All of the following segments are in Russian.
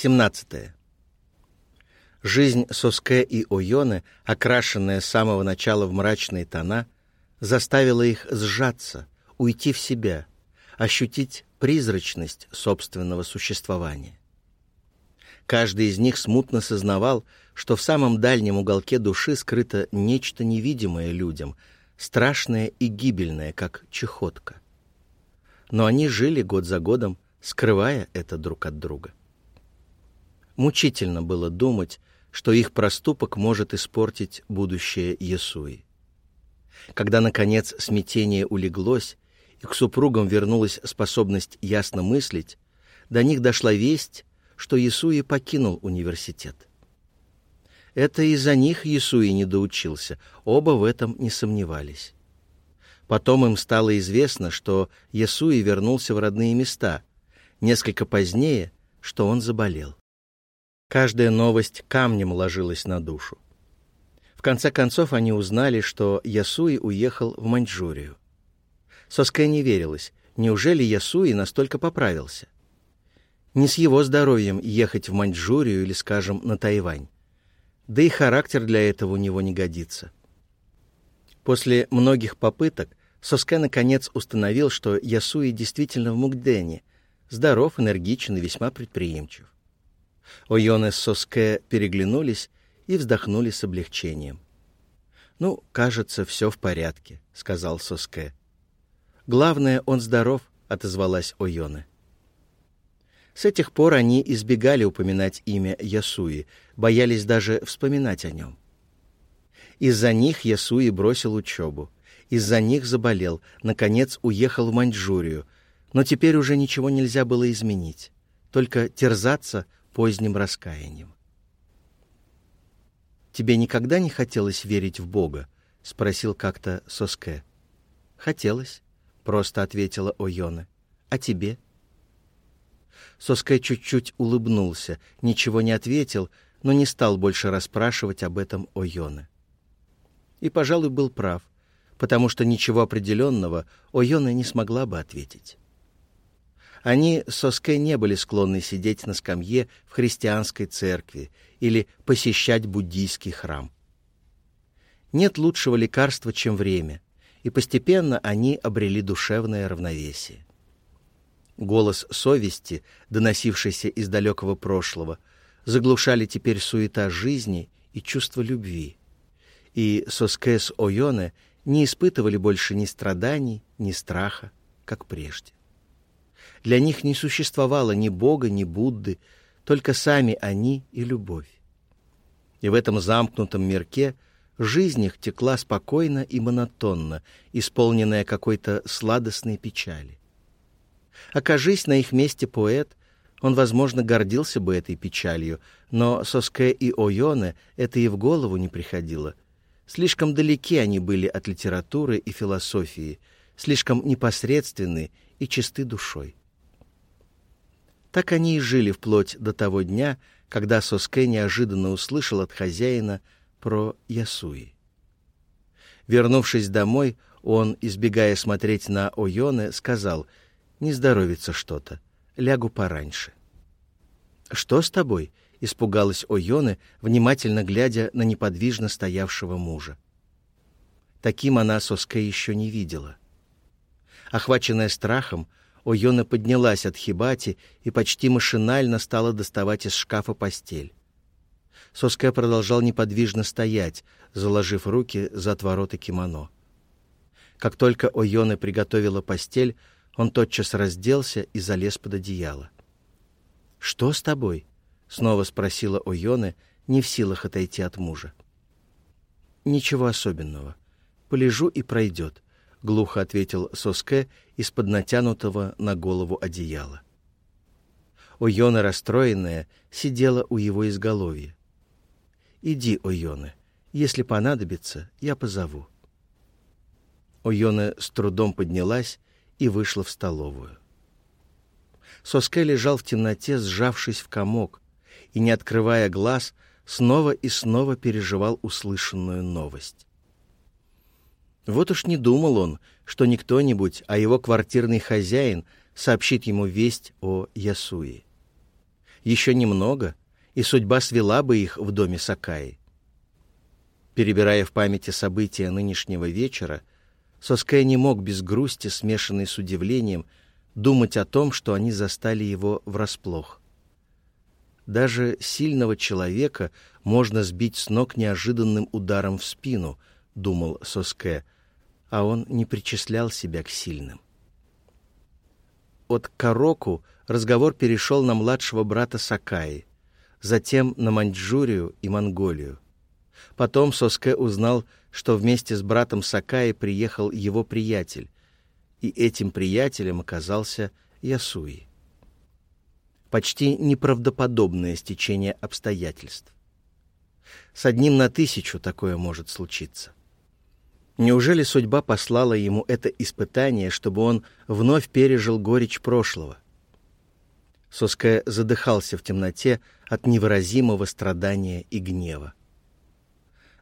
17. Жизнь Соске и Ойоны, окрашенная с самого начала в мрачные тона, заставила их сжаться, уйти в себя, ощутить призрачность собственного существования. Каждый из них смутно сознавал, что в самом дальнем уголке души скрыто нечто невидимое людям, страшное и гибельное, как чехотка. Но они жили год за годом, скрывая это друг от друга. Мучительно было думать, что их проступок может испортить будущее Есуи. Когда, наконец, смятение улеглось, и к супругам вернулась способность ясно мыслить, до них дошла весть, что Есуи покинул университет. Это из-за них Есуи не доучился, оба в этом не сомневались. Потом им стало известно, что Есуи вернулся в родные места, несколько позднее, что он заболел. Каждая новость камнем ложилась на душу. В конце концов они узнали, что Ясуи уехал в Маньчжурию. Соске не верилось, неужели Ясуи настолько поправился? Не с его здоровьем ехать в Маньчжурию или, скажем, на Тайвань. Да и характер для этого у него не годится. После многих попыток Соске наконец установил, что Ясуи действительно в Мукдене, здоров, энергичен и весьма предприимчив. Ойоне с Соске переглянулись и вздохнули с облегчением. «Ну, кажется, все в порядке», — сказал Соске. «Главное, он здоров», — отозвалась Ойоне. С этих пор они избегали упоминать имя Ясуи, боялись даже вспоминать о нем. Из-за них Ясуи бросил учебу. Из-за них заболел, наконец уехал в Маньчжурию, но теперь уже ничего нельзя было изменить, только терзаться — поздним раскаянием. «Тебе никогда не хотелось верить в Бога?» — спросил как-то Соске. «Хотелось», — просто ответила Ойоне. «А тебе?» Соске чуть-чуть улыбнулся, ничего не ответил, но не стал больше расспрашивать об этом Ойоне. И, пожалуй, был прав, потому что ничего определенного Ойоне не смогла бы ответить. Они с Соске не были склонны сидеть на скамье в христианской церкви или посещать буддийский храм. Нет лучшего лекарства, чем время, и постепенно они обрели душевное равновесие. Голос совести, доносившийся из далекого прошлого, заглушали теперь суета жизни и чувство любви. И Соске с Ойоне не испытывали больше ни страданий, ни страха, как прежде. Для них не существовало ни Бога, ни Будды, только сами они и любовь. И в этом замкнутом мирке жизнь их текла спокойно и монотонно, исполненная какой-то сладостной печали. Окажись на их месте поэт, он, возможно, гордился бы этой печалью, но Соске и Ойоне это и в голову не приходило. Слишком далеки они были от литературы и философии, слишком непосредственны и чисты душой. Так они и жили вплоть до того дня, когда Соске неожиданно услышал от хозяина про Ясуи. Вернувшись домой, он, избегая смотреть на Ойоне, сказал, «Не здоровится что-то, лягу пораньше». «Что с тобой?» — испугалась Ойоне, внимательно глядя на неподвижно стоявшего мужа. Таким она Соске еще не видела. Охваченная страхом, Ойона поднялась от хибати и почти машинально стала доставать из шкафа постель. Соске продолжал неподвижно стоять, заложив руки за отвороты кимоно. Как только Ойона приготовила постель, он тотчас разделся и залез под одеяло. «Что с тобой?» — снова спросила Ойоне, не в силах отойти от мужа. «Ничего особенного. Полежу и пройдет», — глухо ответил Соске из-под натянутого на голову одеяла. Ойона, расстроенная, сидела у его изголовья. «Иди, Ойона, если понадобится, я позову». Ойона с трудом поднялась и вышла в столовую. Соске лежал в темноте, сжавшись в комок, и, не открывая глаз, снова и снова переживал услышанную новость. Вот уж не думал он, что не кто-нибудь, а его квартирный хозяин сообщит ему весть о Ясуи. Еще немного, и судьба свела бы их в доме Сакаи. Перебирая в памяти события нынешнего вечера, Соская не мог без грусти, смешанной с удивлением, думать о том, что они застали его врасплох. Даже сильного человека можно сбить с ног неожиданным ударом в спину, думал Соске, а он не причислял себя к сильным. От Кароку разговор перешел на младшего брата Сакаи, затем на Маньчжурию и Монголию. Потом Соске узнал, что вместе с братом Сакаи приехал его приятель, и этим приятелем оказался Ясуи. Почти неправдоподобное стечение обстоятельств. С одним на тысячу такое может случиться. Неужели судьба послала ему это испытание, чтобы он вновь пережил горечь прошлого? Соская задыхался в темноте от невыразимого страдания и гнева.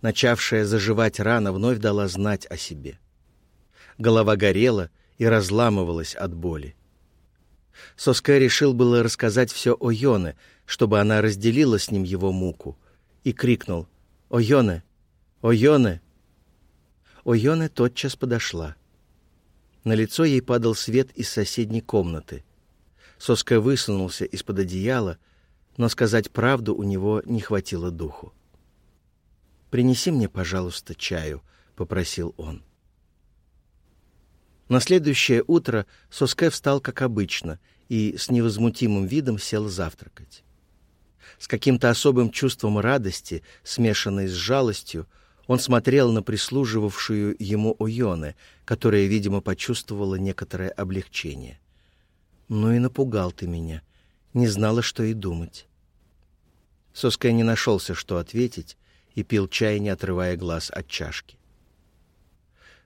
Начавшая заживать рана вновь дала знать о себе. Голова горела и разламывалась от боли. Соская решил было рассказать все о Йоне, чтобы она разделила с ним его муку, и крикнул «О Йоне! О Йоне!» Ойоне тотчас подошла. На лицо ей падал свет из соседней комнаты. Соска высунулся из-под одеяла, но сказать правду у него не хватило духу. «Принеси мне, пожалуйста, чаю», — попросил он. На следующее утро Соске встал, как обычно, и с невозмутимым видом сел завтракать. С каким-то особым чувством радости, смешанной с жалостью, он смотрел на прислуживавшую ему Уйоне, которая, видимо, почувствовала некоторое облегчение. «Ну и напугал ты меня. Не знала, что и думать». Соская не нашелся, что ответить, и пил чай, не отрывая глаз от чашки.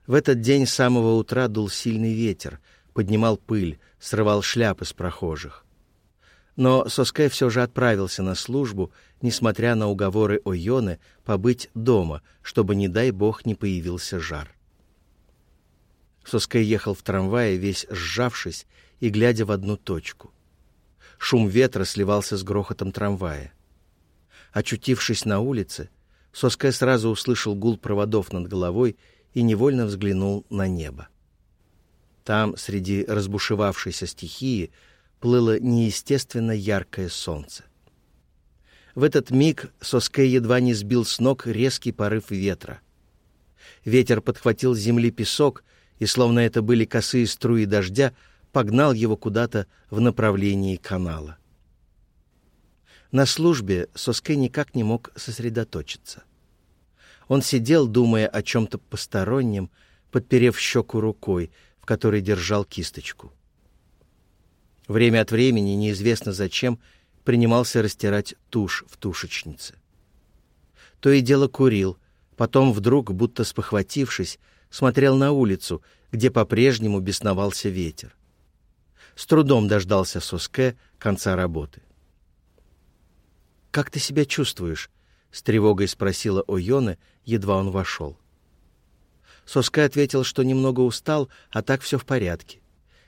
В этот день с самого утра дул сильный ветер, поднимал пыль, срывал шляпы с прохожих. Но Соскай все же отправился на службу, несмотря на уговоры Ойоны побыть дома, чтобы, не дай бог, не появился жар. Соскай ехал в трамвае, весь сжавшись и глядя в одну точку. Шум ветра сливался с грохотом трамвая. Очутившись на улице, Соскай сразу услышал гул проводов над головой и невольно взглянул на небо. Там, среди разбушевавшейся стихии, плыло неестественно яркое солнце. В этот миг Соске едва не сбил с ног резкий порыв ветра. Ветер подхватил с земли песок, и, словно это были косые струи дождя, погнал его куда-то в направлении канала. На службе Соске никак не мог сосредоточиться. Он сидел, думая о чем-то постороннем, подперев щеку рукой, в которой держал кисточку. Время от времени, неизвестно зачем, принимался растирать тушь в тушечнице. То и дело курил, потом вдруг, будто спохватившись, смотрел на улицу, где по-прежнему бесновался ветер. С трудом дождался Соске конца работы. «Как ты себя чувствуешь?» — с тревогой спросила Ойоне, едва он вошел. Соске ответил, что немного устал, а так все в порядке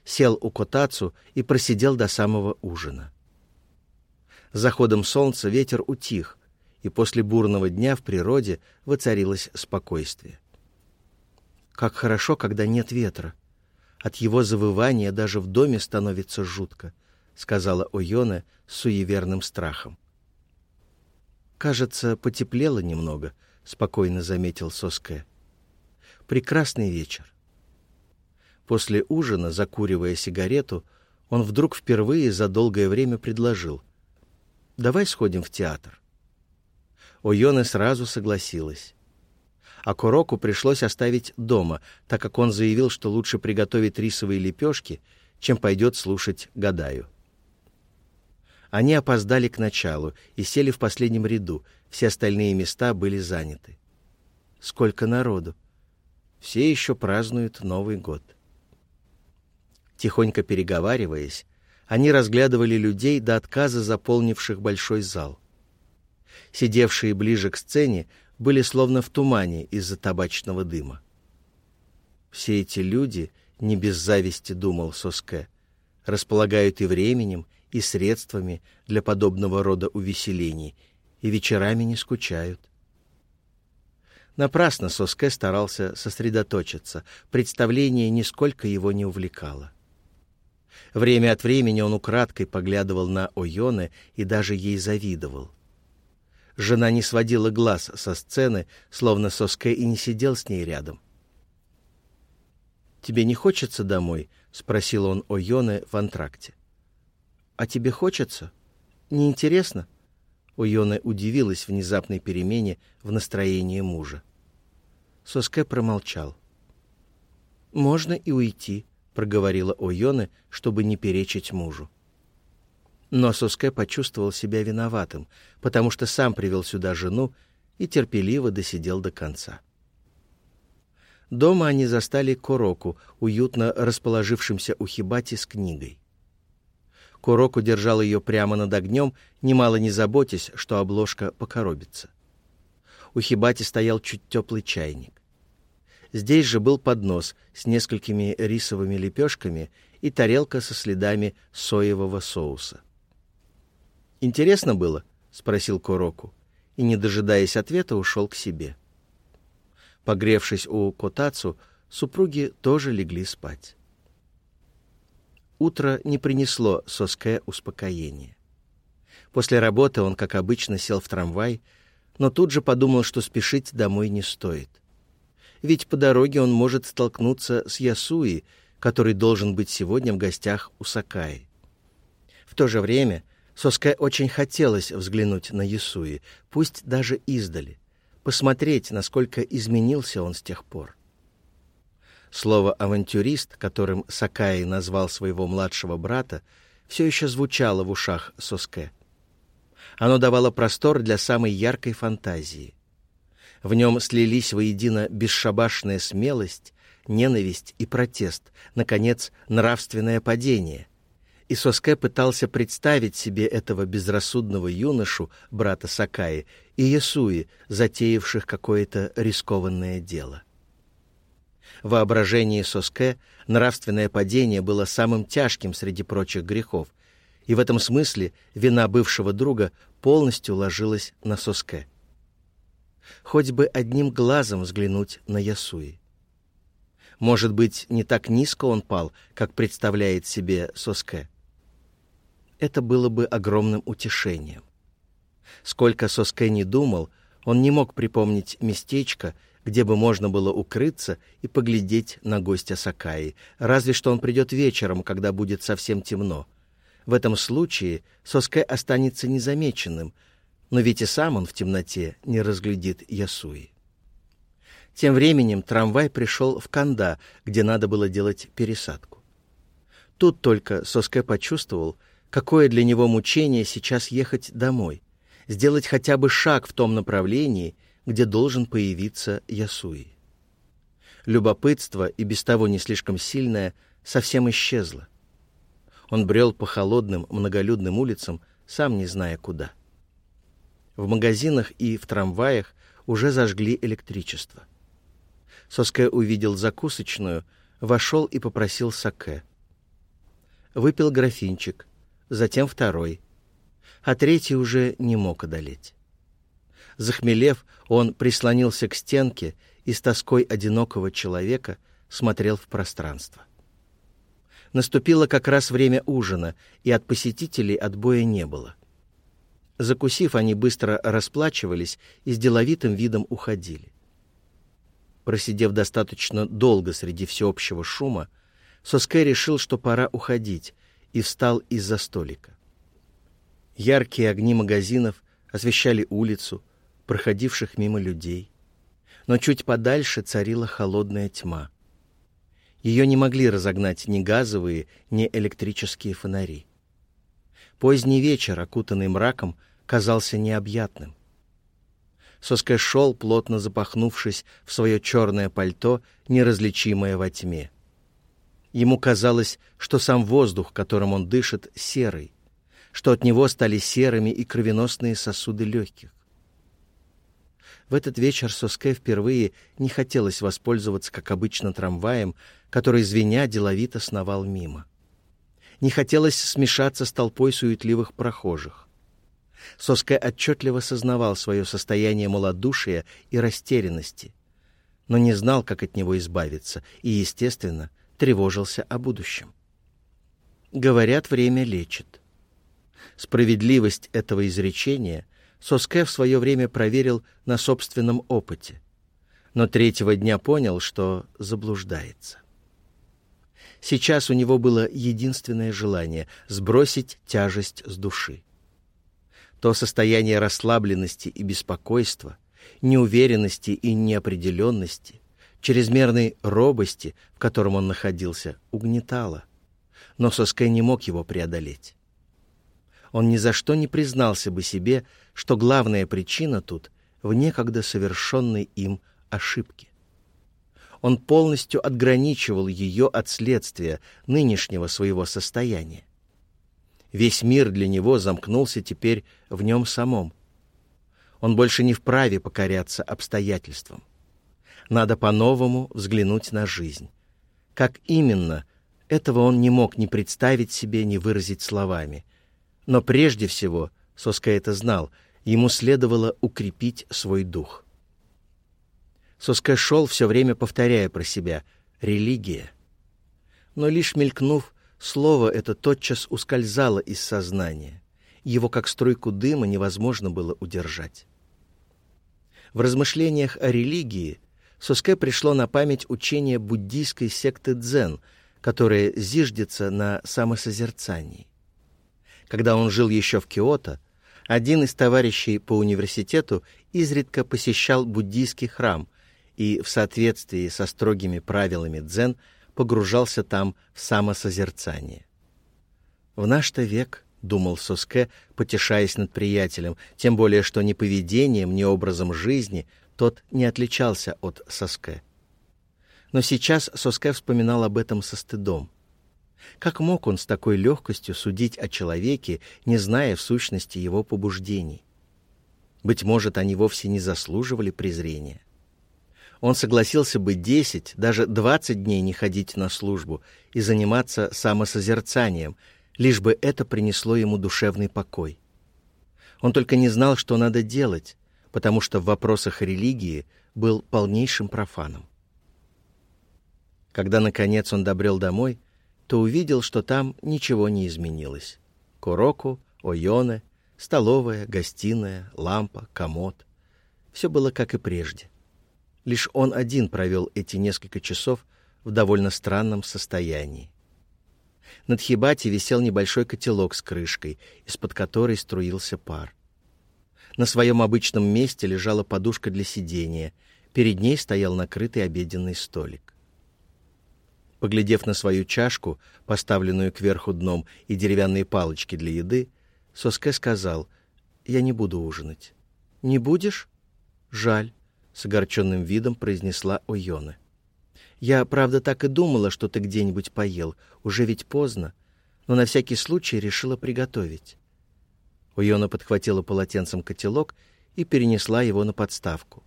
сел у Котацу и просидел до самого ужина. С заходом солнца ветер утих, и после бурного дня в природе воцарилось спокойствие. Как хорошо, когда нет ветра. От его завывания даже в доме становится жутко, сказала Ойоне с суеверным страхом. Кажется, потеплело немного, спокойно заметил Соске. Прекрасный вечер. После ужина, закуривая сигарету, он вдруг впервые за долгое время предложил. «Давай сходим в театр». Ойоне сразу согласилась. А Куроку пришлось оставить дома, так как он заявил, что лучше приготовить рисовые лепешки, чем пойдет слушать Гадаю. Они опоздали к началу и сели в последнем ряду, все остальные места были заняты. Сколько народу! Все еще празднуют Новый год. Тихонько переговариваясь, они разглядывали людей до отказа, заполнивших большой зал. Сидевшие ближе к сцене были словно в тумане из-за табачного дыма. Все эти люди, не без зависти думал Соске, располагают и временем, и средствами для подобного рода увеселений, и вечерами не скучают. Напрасно Соске старался сосредоточиться, представление нисколько его не увлекало. Время от времени он украдкой поглядывал на Ойоне и даже ей завидовал. Жена не сводила глаз со сцены, словно Соске и не сидел с ней рядом. «Тебе не хочется домой?» — спросил он Ойоне в антракте. «А тебе хочется? Неинтересно?» Ойоне удивилась внезапной перемене в настроении мужа. Соске промолчал. «Можно и уйти», — проговорила Ойоне, чтобы не перечить мужу. Но Соске почувствовал себя виноватым, потому что сам привел сюда жену и терпеливо досидел до конца. Дома они застали Короку, уютно расположившимся у Хибати с книгой. Куроку держал ее прямо над огнем, немало не заботясь, что обложка покоробится. У Хибати стоял чуть теплый чайник. Здесь же был поднос с несколькими рисовыми лепешками и тарелка со следами соевого соуса. «Интересно было?» — спросил Куроку, и, не дожидаясь ответа, ушел к себе. Погревшись у Котацу, супруги тоже легли спать. Утро не принесло Соске успокоения. После работы он, как обычно, сел в трамвай, но тут же подумал, что спешить домой не стоит. Ведь по дороге он может столкнуться с Ясуи, который должен быть сегодня в гостях у Сакаи. В то же время Соске очень хотелось взглянуть на Ясуи, пусть даже издали, посмотреть, насколько изменился он с тех пор. Слово «авантюрист», которым Сакаи назвал своего младшего брата, все еще звучало в ушах Соске. Оно давало простор для самой яркой фантазии. В нем слились воедино бесшабашная смелость, ненависть и протест, наконец, нравственное падение. И Соске пытался представить себе этого безрассудного юношу, брата Сакаи, и Ясуи, затеявших какое-то рискованное дело. — воображении Соске нравственное падение было самым тяжким среди прочих грехов, и в этом смысле вина бывшего друга полностью ложилась на Соске. Хоть бы одним глазом взглянуть на Ясуи. Может быть, не так низко он пал, как представляет себе Соске. Это было бы огромным утешением. Сколько Соске не думал, он не мог припомнить местечко, где бы можно было укрыться и поглядеть на гостя Сакаи, разве что он придет вечером, когда будет совсем темно. В этом случае Соске останется незамеченным, но ведь и сам он в темноте не разглядит Ясуи. Тем временем трамвай пришел в Канда, где надо было делать пересадку. Тут только Соске почувствовал, какое для него мучение сейчас ехать домой, сделать хотя бы шаг в том направлении — где должен появиться Ясуи. Любопытство, и без того не слишком сильное, совсем исчезло. Он брел по холодным, многолюдным улицам, сам не зная куда. В магазинах и в трамваях уже зажгли электричество. Соске увидел закусочную, вошел и попросил саке. Выпил графинчик, затем второй, а третий уже не мог одолеть. Захмелев, он прислонился к стенке и с тоской одинокого человека смотрел в пространство. Наступило как раз время ужина, и от посетителей отбоя не было. Закусив, они быстро расплачивались и с деловитым видом уходили. Просидев достаточно долго среди всеобщего шума, Соске решил, что пора уходить, и встал из-за столика. Яркие огни магазинов освещали улицу, проходивших мимо людей. Но чуть подальше царила холодная тьма. Ее не могли разогнать ни газовые, ни электрические фонари. Поздний вечер, окутанный мраком, казался необъятным. Соска шел, плотно запахнувшись в свое черное пальто, неразличимое во тьме. Ему казалось, что сам воздух, которым он дышит, серый, что от него стали серыми и кровеносные сосуды легких. В этот вечер Соске впервые не хотелось воспользоваться, как обычно, трамваем, который, звеня, деловито сновал мимо. Не хотелось смешаться с толпой суетливых прохожих. Соска отчетливо сознавал свое состояние малодушия и растерянности, но не знал, как от него избавиться, и, естественно, тревожился о будущем. Говорят, время лечит. Справедливость этого изречения Соске в свое время проверил на собственном опыте, но третьего дня понял, что заблуждается. Сейчас у него было единственное желание — сбросить тяжесть с души. То состояние расслабленности и беспокойства, неуверенности и неопределенности, чрезмерной робости, в котором он находился, угнетало. Но Соскай не мог его преодолеть. Он ни за что не признался бы себе, что главная причина тут в некогда совершенной им ошибке он полностью отграничивал ее от следствия нынешнего своего состояния. Весь мир для него замкнулся теперь в нем самом. Он больше не вправе покоряться обстоятельствам. Надо по-новому взглянуть на жизнь. Как именно, этого он не мог ни представить себе, ни выразить словами. Но прежде всего, Соска это знал, ему следовало укрепить свой дух — Соска шел, все время повторяя про себя «религия». Но лишь мелькнув, слово это тотчас ускользало из сознания. Его, как струйку дыма, невозможно было удержать. В размышлениях о религии Соске пришло на память учение буддийской секты дзен, которое зиждется на самосозерцании. Когда он жил еще в Киото, один из товарищей по университету изредка посещал буддийский храм — и в соответствии со строгими правилами дзен погружался там в самосозерцание. В наш-то век, — думал Соске, потешаясь над приятелем, тем более что ни поведением, ни образом жизни тот не отличался от Соске. Но сейчас Соске вспоминал об этом со стыдом. Как мог он с такой легкостью судить о человеке, не зная в сущности его побуждений? Быть может, они вовсе не заслуживали презрения он согласился бы 10, даже 20 дней не ходить на службу и заниматься самосозерцанием, лишь бы это принесло ему душевный покой. Он только не знал, что надо делать, потому что в вопросах религии был полнейшим профаном. Когда, наконец, он добрел домой, то увидел, что там ничего не изменилось. Куроку, Ойоне, столовая, гостиная, лампа, комод — все было как и прежде. Лишь он один провел эти несколько часов в довольно странном состоянии. Над хибати висел небольшой котелок с крышкой, из-под которой струился пар. На своем обычном месте лежала подушка для сидения, перед ней стоял накрытый обеденный столик. Поглядев на свою чашку, поставленную кверху дном, и деревянные палочки для еды, Соске сказал, «Я не буду ужинать». «Не будешь? Жаль. — с огорченным видом произнесла Ойона. «Я, правда, так и думала, что ты где-нибудь поел. Уже ведь поздно. Но на всякий случай решила приготовить». Ойона подхватила полотенцем котелок и перенесла его на подставку.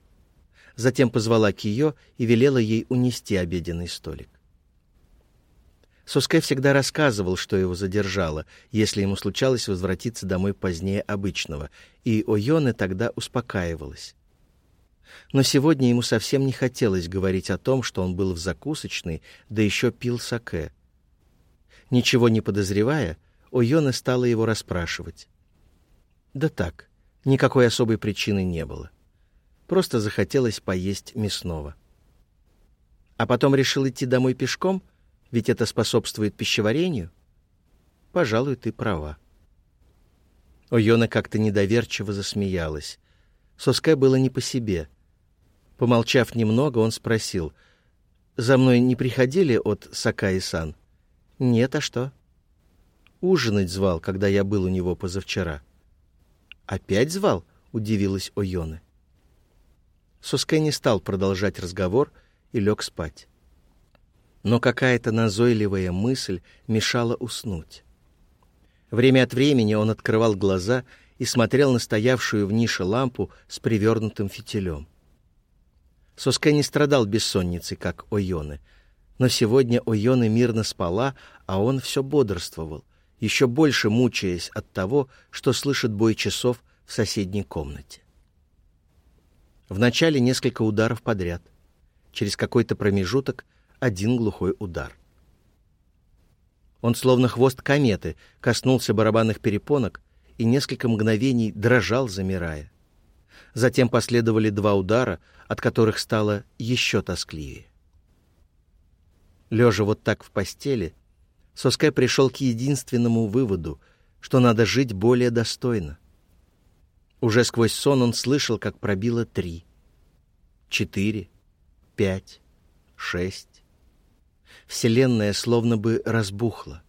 Затем позвала Кио и велела ей унести обеденный столик. Сускай всегда рассказывал, что его задержало, если ему случалось возвратиться домой позднее обычного, и Ойоне тогда успокаивалась. Но сегодня ему совсем не хотелось говорить о том, что он был в закусочной, да еще пил саке. Ничего не подозревая, Ойона стала его расспрашивать. Да так, никакой особой причины не было. Просто захотелось поесть мясного. А потом решил идти домой пешком, ведь это способствует пищеварению? Пожалуй, ты права. Ойона как-то недоверчиво засмеялась. Соске было не по себе — Помолчав немного, он спросил, «За мной не приходили от Сакаи-сан?» «Нет, а что?» «Ужинать звал, когда я был у него позавчера». «Опять звал?» — удивилась Ойоне. Соске не стал продолжать разговор и лег спать. Но какая-то назойливая мысль мешала уснуть. Время от времени он открывал глаза и смотрел на стоявшую в нише лампу с привернутым фитилем. Соске не страдал бессонницей, как Ойоне, Но сегодня Ойоны мирно спала, а он все бодрствовал, еще больше мучаясь от того, что слышит бой часов в соседней комнате. Вначале несколько ударов подряд. Через какой-то промежуток один глухой удар. Он, словно хвост кометы, коснулся барабанных перепонок и несколько мгновений дрожал, замирая. Затем последовали два удара, от которых стало еще тоскливее. Лежа вот так в постели, Соскай пришел к единственному выводу, что надо жить более достойно. Уже сквозь сон он слышал, как пробило три, четыре, пять, шесть. Вселенная словно бы разбухла.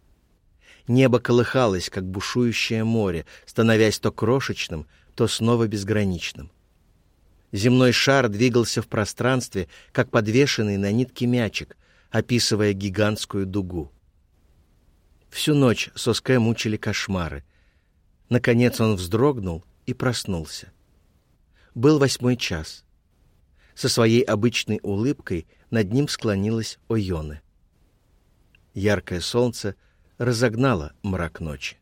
Небо колыхалось, как бушующее море, становясь то крошечным, то снова безграничным. Земной шар двигался в пространстве, как подвешенный на нитке мячик, описывая гигантскую дугу. Всю ночь Соске мучили кошмары. Наконец он вздрогнул и проснулся. Был восьмой час. Со своей обычной улыбкой над ним склонилась Ойоне. Яркое солнце разогнало мрак ночи.